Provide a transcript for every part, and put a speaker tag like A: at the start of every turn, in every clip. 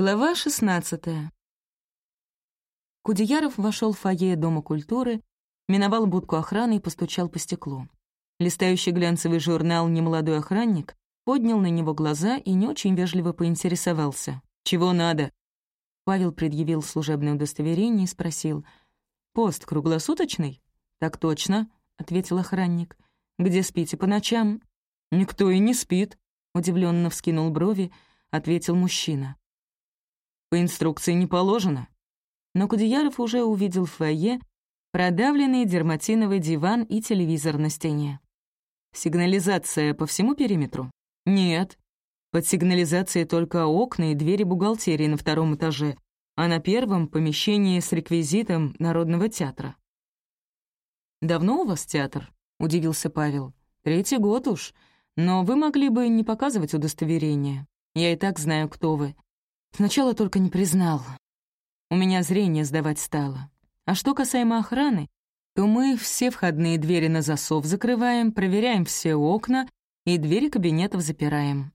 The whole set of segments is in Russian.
A: Глава 16 Кудеяров вошел в фойе Дома культуры, миновал будку охраны и постучал по стеклу. Листающий глянцевый журнал «Немолодой охранник» поднял на него глаза и не очень вежливо поинтересовался. «Чего надо?» Павел предъявил служебное удостоверение и спросил. «Пост круглосуточный?» «Так точно», — ответил охранник. «Где спите по ночам?» «Никто и не спит», — удивленно вскинул брови, ответил мужчина. По инструкции не положено. Но Кудеяров уже увидел в фойе продавленный дерматиновый диван и телевизор на стене. Сигнализация по всему периметру? Нет. Под сигнализацией только окна и двери бухгалтерии на втором этаже, а на первом — помещение с реквизитом Народного театра. «Давно у вас театр?» — удивился Павел. «Третий год уж. Но вы могли бы не показывать удостоверение. Я и так знаю, кто вы. Сначала только не признал. У меня зрение сдавать стало. А что касаемо охраны, то мы все входные двери на засов закрываем, проверяем все окна и двери кабинетов запираем.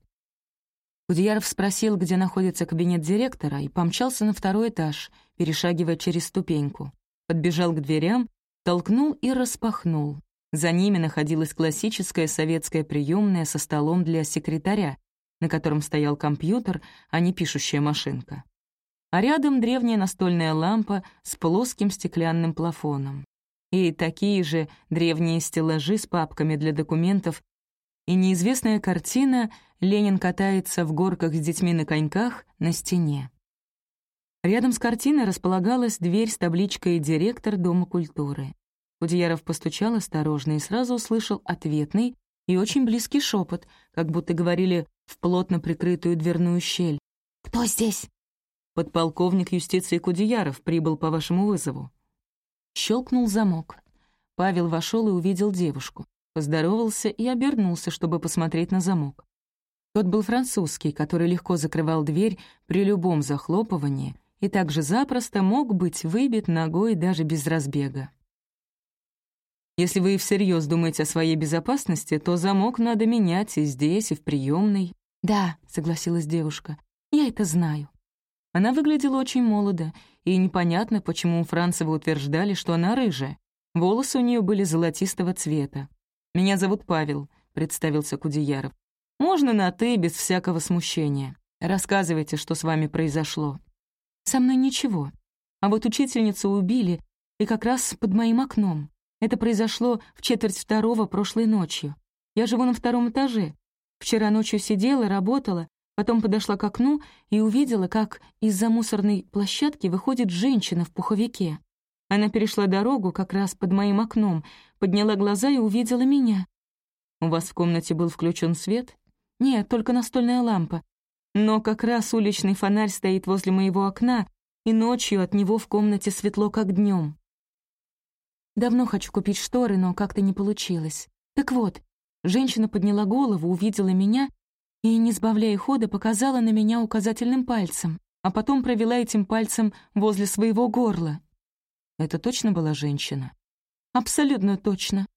A: Кудеяров спросил, где находится кабинет директора, и помчался на второй этаж, перешагивая через ступеньку. Подбежал к дверям, толкнул и распахнул. За ними находилась классическая советская приемная со столом для секретаря, на котором стоял компьютер, а не пишущая машинка. А рядом древняя настольная лампа с плоским стеклянным плафоном. И такие же древние стеллажи с папками для документов и неизвестная картина «Ленин катается в горках с детьми на коньках» на стене. Рядом с картиной располагалась дверь с табличкой «Директор Дома культуры». Кудеяров постучал осторожно и сразу услышал ответный и очень близкий шепот, как будто говорили в плотно прикрытую дверную щель. «Кто здесь?» «Подполковник юстиции Кудеяров прибыл по вашему вызову». Щелкнул замок. Павел вошел и увидел девушку. Поздоровался и обернулся, чтобы посмотреть на замок. Тот был французский, который легко закрывал дверь при любом захлопывании и также запросто мог быть выбит ногой даже без разбега. Если вы всерьез думаете о своей безопасности, то замок надо менять и здесь, и в приемной. «Да», — согласилась девушка, — «я это знаю». Она выглядела очень молодо, и непонятно, почему Францевы утверждали, что она рыжая. Волосы у нее были золотистого цвета. «Меня зовут Павел», — представился Кудеяров. «Можно на «ты» без всякого смущения. Рассказывайте, что с вами произошло». «Со мной ничего. А вот учительницу убили, и как раз под моим окном. Это произошло в четверть второго прошлой ночью. Я живу на втором этаже. Вчера ночью сидела, работала, потом подошла к окну и увидела, как из-за мусорной площадки выходит женщина в пуховике. Она перешла дорогу как раз под моим окном, подняла глаза и увидела меня. «У вас в комнате был включен свет?» «Нет, только настольная лампа. Но как раз уличный фонарь стоит возле моего окна, и ночью от него в комнате светло, как днем. Давно хочу купить шторы, но как-то не получилось. Так вот, женщина подняла голову, увидела меня и, не сбавляя хода, показала на меня указательным пальцем, а потом провела этим пальцем возле своего горла. Это точно была женщина? Абсолютно точно.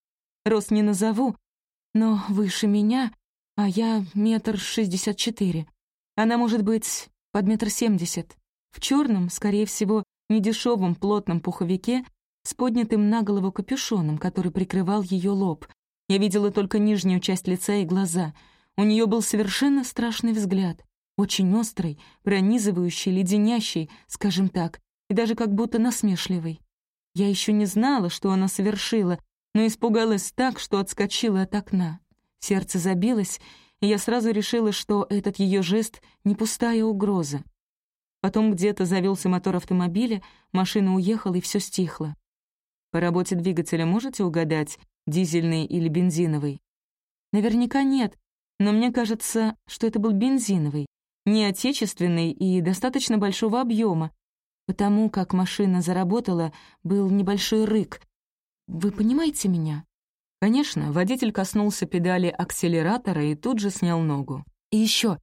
A: Рост не назову, но выше меня, а я метр шестьдесят четыре. Она может быть под метр семьдесят. В черном, скорее всего, недешевом плотном пуховике с поднятым на голову капюшоном, который прикрывал ее лоб. Я видела только нижнюю часть лица и глаза. У нее был совершенно страшный взгляд, очень острый, пронизывающий, леденящий, скажем так, и даже как будто насмешливый. Я еще не знала, что она совершила, но испугалась так, что отскочила от окна. Сердце забилось, и я сразу решила, что этот ее жест — не пустая угроза. Потом где-то завелся мотор автомобиля, машина уехала, и все стихло. По работе двигателя можете угадать, дизельный или бензиновый? Наверняка нет, но мне кажется, что это был бензиновый, не отечественный и достаточно большого объема. Потому как машина заработала, был небольшой рык. Вы понимаете меня? Конечно, водитель коснулся педали акселератора и тут же снял ногу. И еще,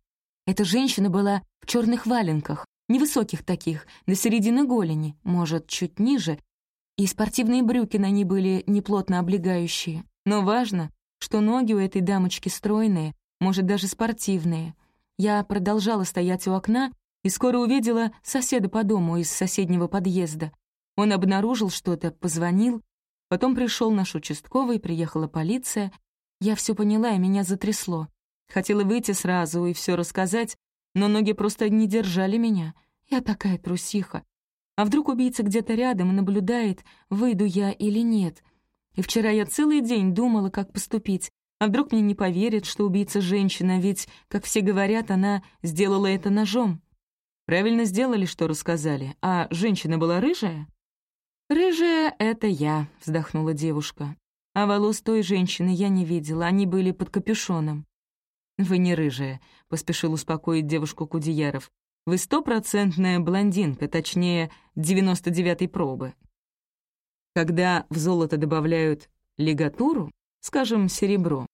A: эта женщина была в черных валенках, невысоких таких, до середины голени, может, чуть ниже, и спортивные брюки на ней были неплотно облегающие. Но важно, что ноги у этой дамочки стройные, может, даже спортивные. Я продолжала стоять у окна и скоро увидела соседа по дому из соседнего подъезда. Он обнаружил что-то, позвонил, потом пришел наш участковый, приехала полиция. Я все поняла, и меня затрясло. Хотела выйти сразу и все рассказать, но ноги просто не держали меня. Я такая трусиха. А вдруг убийца где-то рядом и наблюдает, выйду я или нет. И вчера я целый день думала, как поступить. А вдруг мне не поверят, что убийца женщина, ведь, как все говорят, она сделала это ножом. Правильно сделали, что рассказали. А женщина была рыжая? «Рыжая — это я», — вздохнула девушка. «А волос той женщины я не видела, они были под капюшоном». «Вы не рыжая», — поспешил успокоить девушку Кудеяров. «Вы стопроцентная блондинка, точнее, девяносто девятой пробы. Когда в золото добавляют лигатуру, скажем, серебро,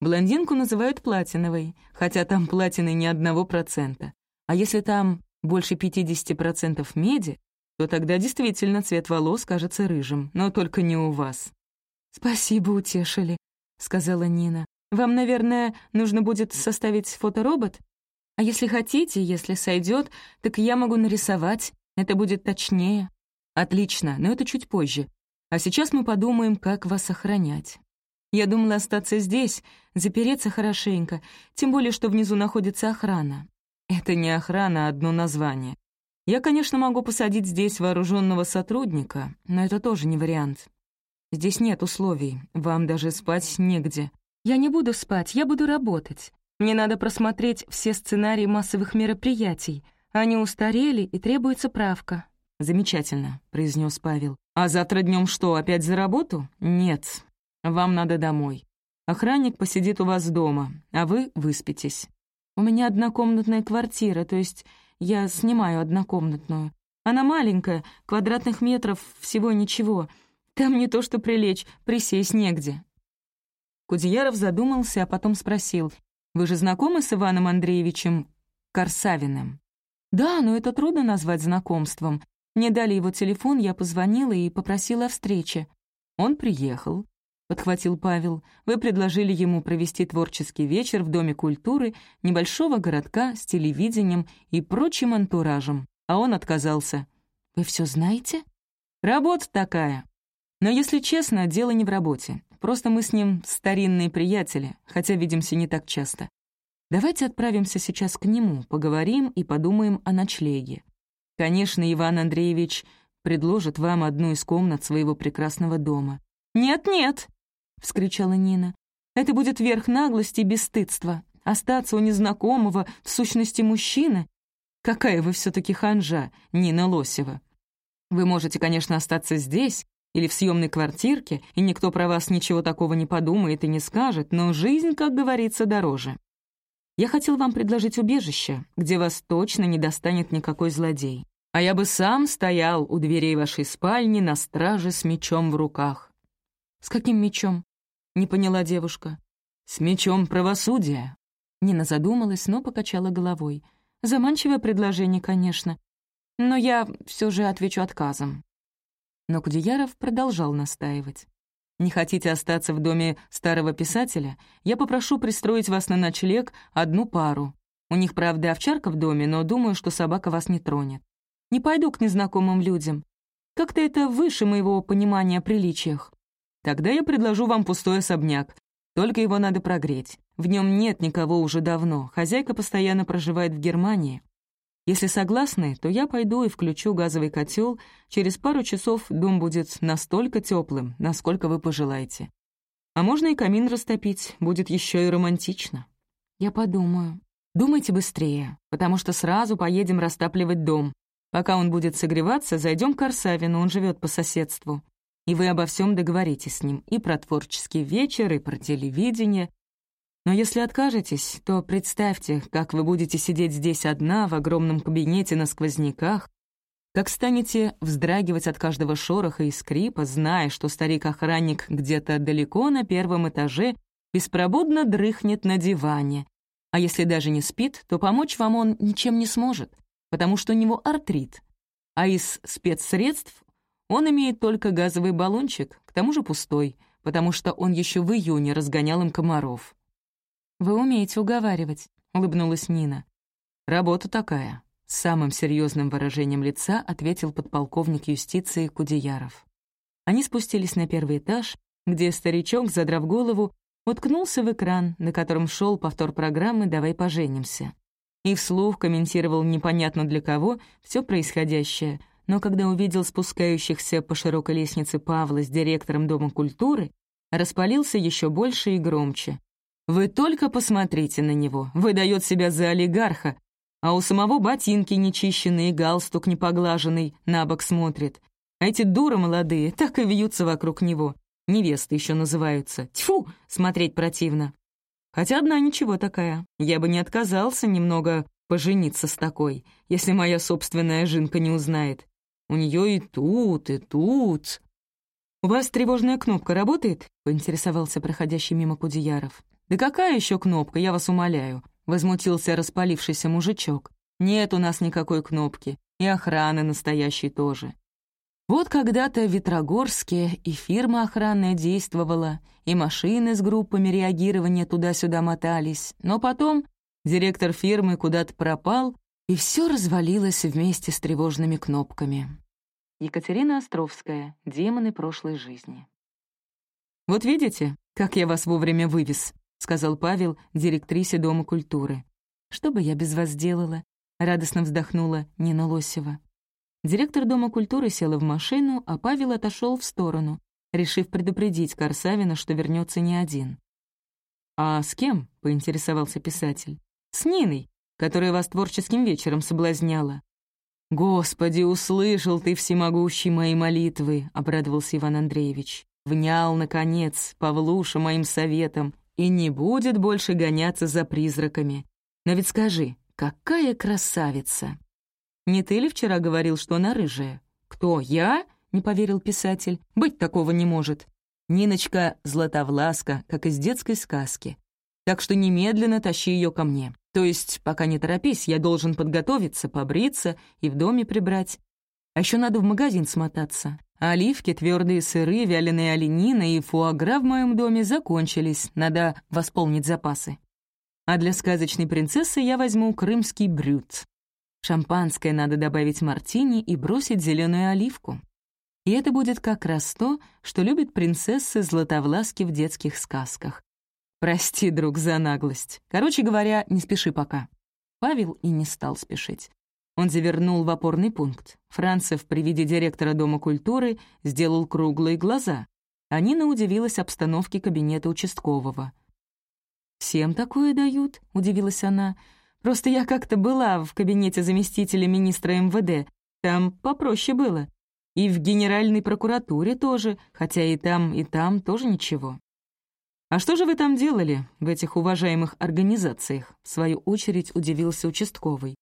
A: блондинку называют платиновой, хотя там платины ни одного процента. А если там больше 50% меди, то тогда действительно цвет волос кажется рыжим, но только не у вас. «Спасибо, утешили», — сказала Нина. «Вам, наверное, нужно будет составить фоторобот? А если хотите, если сойдет, так я могу нарисовать, это будет точнее». «Отлично, но это чуть позже. А сейчас мы подумаем, как вас охранять. Я думала остаться здесь, запереться хорошенько, тем более, что внизу находится охрана. Это не охрана, а одно название. Я, конечно, могу посадить здесь вооруженного сотрудника, но это тоже не вариант. Здесь нет условий, вам даже спать негде. Я не буду спать, я буду работать. Мне надо просмотреть все сценарии массовых мероприятий. Они устарели, и требуется правка. «Замечательно», — произнес Павел. «А завтра днем что, опять за работу?» «Нет, вам надо домой. Охранник посидит у вас дома, а вы выспитесь. У меня однокомнатная квартира, то есть я снимаю однокомнатную. Она маленькая, квадратных метров всего ничего. Там не то что прилечь, присесть негде». Кудеяров задумался, а потом спросил, «Вы же знакомы с Иваном Андреевичем Корсавиным?» «Да, но это трудно назвать знакомством. Мне дали его телефон, я позвонила и попросила о встрече. Он приехал, — подхватил Павел. «Вы предложили ему провести творческий вечер в Доме культуры небольшого городка с телевидением и прочим антуражем, а он отказался. Вы все знаете? Работа такая. Но, если честно, дело не в работе. Просто мы с ним старинные приятели, хотя видимся не так часто. Давайте отправимся сейчас к нему, поговорим и подумаем о ночлеге. Конечно, Иван Андреевич предложит вам одну из комнат своего прекрасного дома. «Нет-нет!» — вскричала Нина. «Это будет верх наглости и бесстыдства. Остаться у незнакомого, в сущности, мужчины? Какая вы все таки ханжа, Нина Лосева! Вы можете, конечно, остаться здесь или в съемной квартирке, и никто про вас ничего такого не подумает и не скажет, но жизнь, как говорится, дороже. Я хотел вам предложить убежище, где вас точно не достанет никакой злодей. А я бы сам стоял у дверей вашей спальни на страже с мечом в руках». «С каким мечом?» — не поняла девушка. «С мечом правосудия». Нина задумалась, но покачала головой. Заманчивое предложение, конечно. Но я все же отвечу отказом. Но Кудеяров продолжал настаивать. Не хотите остаться в доме старого писателя? Я попрошу пристроить вас на ночлег одну пару. У них, правда, овчарка в доме, но думаю, что собака вас не тронет. Не пойду к незнакомым людям. Как-то это выше моего понимания о приличиях. Тогда я предложу вам пустой особняк. Только его надо прогреть. В нем нет никого уже давно. Хозяйка постоянно проживает в Германии. Если согласны, то я пойду и включу газовый котел. Через пару часов дом будет настолько теплым, насколько вы пожелаете. А можно и камин растопить, будет еще и романтично. Я подумаю. Думайте быстрее, потому что сразу поедем растапливать дом. Пока он будет согреваться, зайдем к Арсавину, он живет по соседству. И вы обо всем договоритесь с ним, и про творческий вечер, и про телевидение, но если откажетесь, то представьте, как вы будете сидеть здесь одна в огромном кабинете на сквозняках, как станете вздрагивать от каждого шороха и скрипа, зная, что старик-охранник где-то далеко на первом этаже беспробудно дрыхнет на диване. А если даже не спит, то помочь вам он ничем не сможет, потому что у него артрит. А из спецсредств он имеет только газовый баллончик, к тому же пустой, потому что он еще в июне разгонял им комаров. «Вы умеете уговаривать», — улыбнулась Нина. «Работа такая. С самым серьезным выражением лица ответил подполковник юстиции Кудеяров. Они спустились на первый этаж, где старичок, задрав голову, уткнулся в экран, на котором шел повтор программы «Давай поженимся». И вслух комментировал непонятно для кого все происходящее, но когда увидел спускающихся по широкой лестнице Павла с директором Дома культуры, распалился еще больше и громче. «Вы только посмотрите на него, выдает себя за олигарха, а у самого ботинки нечищенные, галстук непоглаженный, на бок смотрит. А эти дуры молодые так и вьются вокруг него. Невесты еще называются. Тьфу, смотреть противно. Хотя одна ничего такая. Я бы не отказался немного пожениться с такой, если моя собственная жинка не узнает. У нее и тут, и тут. «У вас тревожная кнопка работает?» — поинтересовался проходящий мимо Кудеяров. «Да какая еще кнопка, я вас умоляю?» — возмутился распалившийся мужичок. «Нет у нас никакой кнопки, и охраны настоящей тоже. Вот когда-то в Ветрогорске и фирма охранная действовала, и машины с группами реагирования туда-сюда мотались, но потом директор фирмы куда-то пропал, и все развалилось вместе с тревожными кнопками. Екатерина Островская. Демоны прошлой жизни. «Вот видите, как я вас вовремя вывез», — сказал Павел директрисе Дома культуры. «Что бы я без вас делала?» — радостно вздохнула Нина Лосева. Директор Дома культуры села в машину, а Павел отошел в сторону, решив предупредить Корсавина, что вернется не один. «А с кем?» — поинтересовался писатель. «С Ниной, которая вас творческим вечером соблазняла». «Господи, услышал ты всемогущий мои молитвы!» — обрадовался Иван Андреевич. «Внял, наконец, Павлуша моим советом, и не будет больше гоняться за призраками. Но ведь скажи, какая красавица!» Не ты ли вчера говорил, что она рыжая?» «Кто, я?» — не поверил писатель. «Быть такого не может. Ниночка златовласка, как из детской сказки. Так что немедленно тащи ее ко мне. То есть, пока не торопись, я должен подготовиться, побриться и в доме прибрать. А еще надо в магазин смотаться. Оливки, твердые сыры, вяленые оленина и фуагра в моем доме закончились, надо восполнить запасы. А для сказочной принцессы я возьму крымский брют. Шампанское надо добавить мартини и бросить зеленую оливку. И это будет как раз то, что любят принцессы Златовласки в детских сказках. Прости, друг, за наглость. Короче говоря, не спеши пока. Павел и не стал спешить. Он завернул в опорный пункт. Францев при виде директора Дома культуры сделал круглые глаза. А Нина удивилась обстановке кабинета участкового. «Всем такое дают?» — удивилась она. Просто я как-то была в кабинете заместителя министра МВД. Там попроще было. И в Генеральной прокуратуре тоже, хотя и там, и там тоже ничего. «А что же вы там делали, в этих уважаемых организациях?» В свою очередь удивился участковый.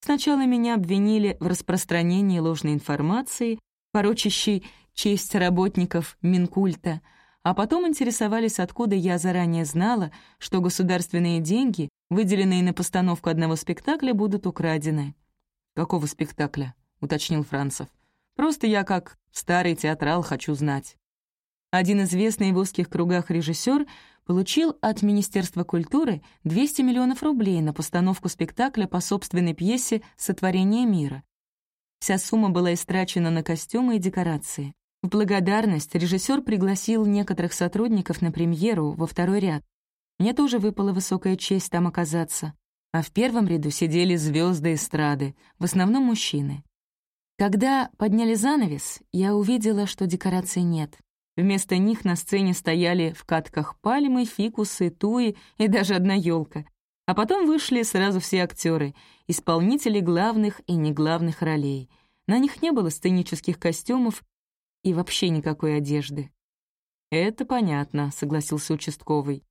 A: «Сначала меня обвинили в распространении ложной информации, порочащей честь работников Минкульта, а потом интересовались, откуда я заранее знала, что государственные деньги выделенные на постановку одного спектакля, будут украдены». «Какого спектакля?» — уточнил Францев. «Просто я, как старый театрал, хочу знать». Один известный в узких кругах режиссер получил от Министерства культуры 200 миллионов рублей на постановку спектакля по собственной пьесе «Сотворение мира». Вся сумма была истрачена на костюмы и декорации. В благодарность режиссер пригласил некоторых сотрудников на премьеру во второй ряд, мне тоже выпала высокая честь там оказаться. А в первом ряду сидели звезды эстрады, в основном мужчины. Когда подняли занавес, я увидела, что декораций нет. Вместо них на сцене стояли в катках пальмы, фикусы, туи и даже одна елка. А потом вышли сразу все актеры, исполнители главных и неглавных ролей. На них не было сценических костюмов и вообще никакой одежды. «Это понятно», — согласился участковый.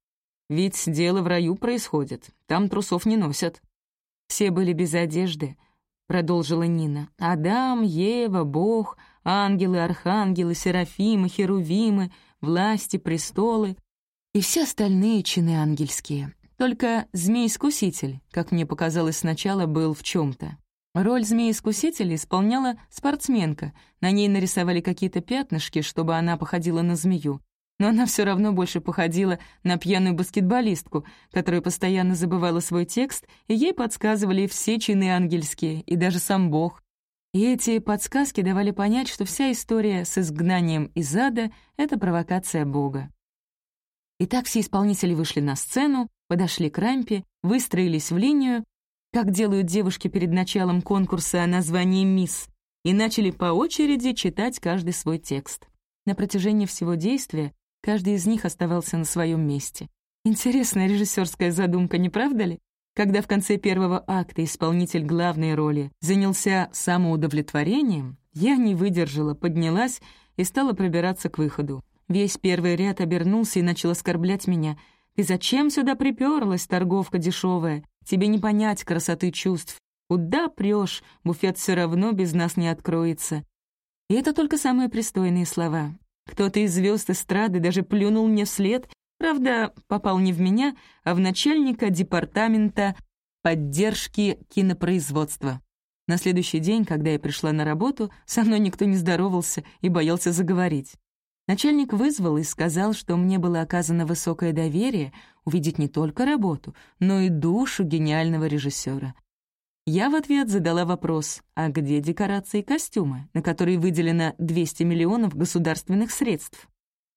A: Ведь дело в раю происходит, там трусов не носят». «Все были без одежды», — продолжила Нина. «Адам, Ева, Бог, ангелы, архангелы, серафимы, херувимы, власти, престолы и все остальные чины ангельские. Только змей-искуситель, как мне показалось сначала, был в чем то Роль змеи-искусителя исполняла спортсменка. На ней нарисовали какие-то пятнышки, чтобы она походила на змею. Но она все равно больше походила на пьяную баскетболистку, которая постоянно забывала свой текст, и ей подсказывали все чины ангельские, и даже сам Бог. И эти подсказки давали понять, что вся история с изгнанием из ада — это провокация Бога. Итак, все исполнители вышли на сцену, подошли к рампе, выстроились в линию, как делают девушки перед началом конкурса о названии «Мисс», и начали по очереди читать каждый свой текст. На протяжении всего действия каждый из них оставался на своем месте. Интересная режиссерская задумка, не правда ли? Когда в конце первого акта исполнитель главной роли занялся самоудовлетворением, я не выдержала, поднялась и стала пробираться к выходу. Весь первый ряд обернулся и начал оскорблять меня. «Ты зачем сюда приперлась, торговка дешевая? Тебе не понять красоты чувств. Куда прешь? Буфет все равно без нас не откроется». И это только самые пристойные слова. Кто-то из звезд эстрады даже плюнул мне вслед Правда, попал не в меня, а в начальника департамента поддержки кинопроизводства. На следующий день, когда я пришла на работу, со мной никто не здоровался и боялся заговорить. Начальник вызвал и сказал, что мне было оказано высокое доверие увидеть не только работу, но и душу гениального режиссера. Я в ответ задала вопрос, а где декорации и костюмы, на которые выделено 200 миллионов государственных средств?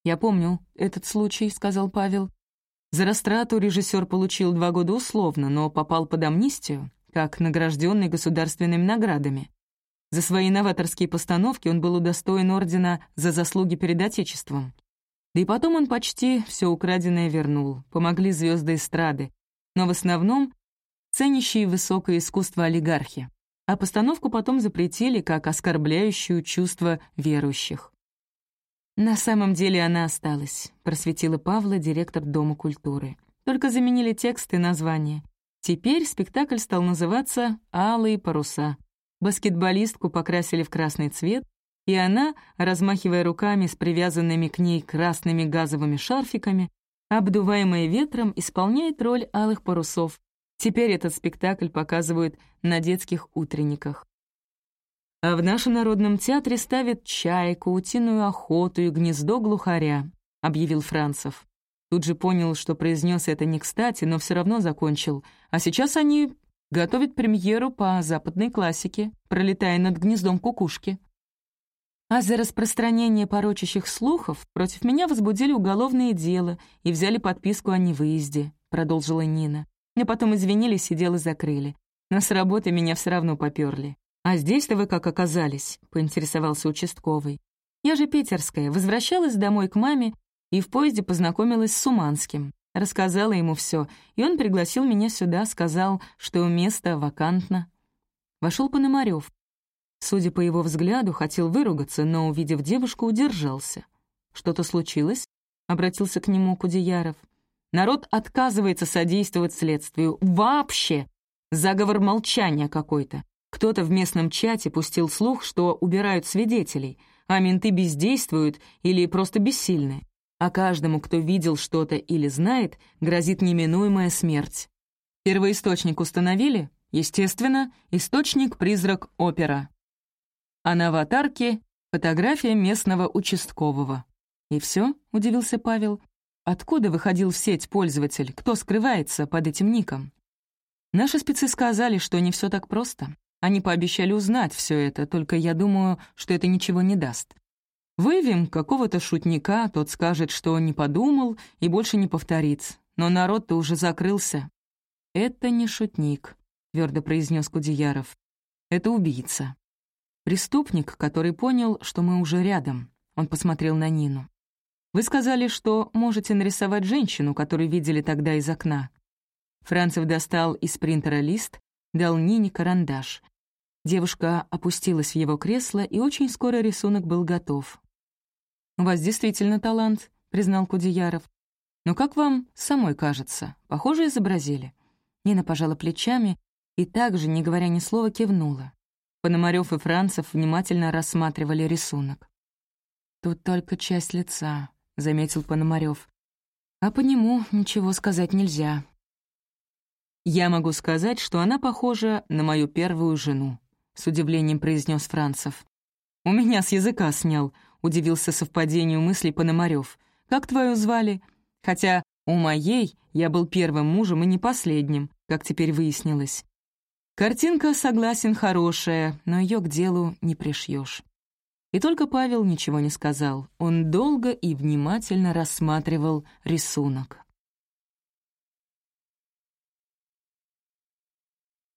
A: «Я помню этот случай», — сказал Павел. За растрату режиссер получил два года условно, но попал под амнистию, как награжденный государственными наградами. За свои новаторские постановки он был удостоен ордена за заслуги перед Отечеством. Да и потом он почти все украденное вернул, помогли звезды эстрады, но в основном ценящие высокое искусство олигархи. А постановку потом запретили как оскорбляющую чувство верующих. «На самом деле она осталась», — просветила Павла директор Дома культуры. «Только заменили текст и название. Теперь спектакль стал называться «Алые паруса». Баскетболистку покрасили в красный цвет, и она, размахивая руками с привязанными к ней красными газовыми шарфиками, обдуваемая ветром, исполняет роль алых парусов. Теперь этот спектакль показывают на детских утренниках. А в нашем народном театре ставят чайку, утиную охоту и гнездо глухаря», — объявил Францев. Тут же понял, что произнес это не кстати, но все равно закончил. А сейчас они готовят премьеру по западной классике, пролетая над гнездом кукушки. А за распространение порочащих слухов против меня возбудили уголовное дело и взяли подписку о невыезде, продолжила Нина. Мне потом извинились и дело закрыли. Но с работы меня все равно поперли. «А здесь-то вы как оказались?» — поинтересовался участковый. «Я же питерская, возвращалась домой к маме и в поезде познакомилась с Суманским. Рассказала ему все, и он пригласил меня сюда, сказал, что место вакантно. Вошел Пономарев. Судя по его взгляду, хотел выругаться, но, увидев девушку, удержался. «Что-то случилось?» — обратился к нему Кудеяров. «Народ отказывается содействовать следствию. Вообще! Заговор молчания какой-то. Кто-то в местном чате пустил слух, что убирают свидетелей, а менты бездействуют или просто бессильны. А каждому, кто видел что-то или знает, грозит неминуемая смерть. Первоисточник установили? Естественно, источник «Призрак опера». А на аватарке — фотография местного участкового. «И все? удивился Павел. «Откуда выходил в сеть пользователь? Кто скрывается под этим ником?» Наши спецы сказали, что не все так просто. Они пообещали узнать все это, только я думаю, что это ничего не даст. Выявим какого-то шутника, тот скажет, что он не подумал и больше не повторит. Но народ-то уже закрылся. «Это не шутник», — твердо произнес Кудеяров. «Это убийца. Преступник, который понял, что мы уже рядом». Он посмотрел на Нину. «Вы сказали, что можете нарисовать женщину, которую видели тогда из окна». Францев достал из принтера лист, дал Нине карандаш. Девушка опустилась в его кресло, и очень скоро рисунок был готов. «У вас действительно талант», — признал Кудеяров. «Но как вам самой кажется? Похоже изобразили?» Нина пожала плечами и также, не говоря ни слова, кивнула. Пономарёв и Францев внимательно рассматривали рисунок. «Тут только часть лица», — заметил Пономарев. «А по нему ничего сказать нельзя». «Я могу сказать, что она похожа на мою первую жену», — с удивлением произнес Францев. «У меня с языка снял», — удивился совпадению мыслей Пономарев. «Как твою звали? Хотя у моей я был первым мужем и не последним, как теперь выяснилось». Картинка, согласен, хорошая, но ее к делу не пришьешь. И только Павел ничего не сказал. Он долго и внимательно рассматривал рисунок.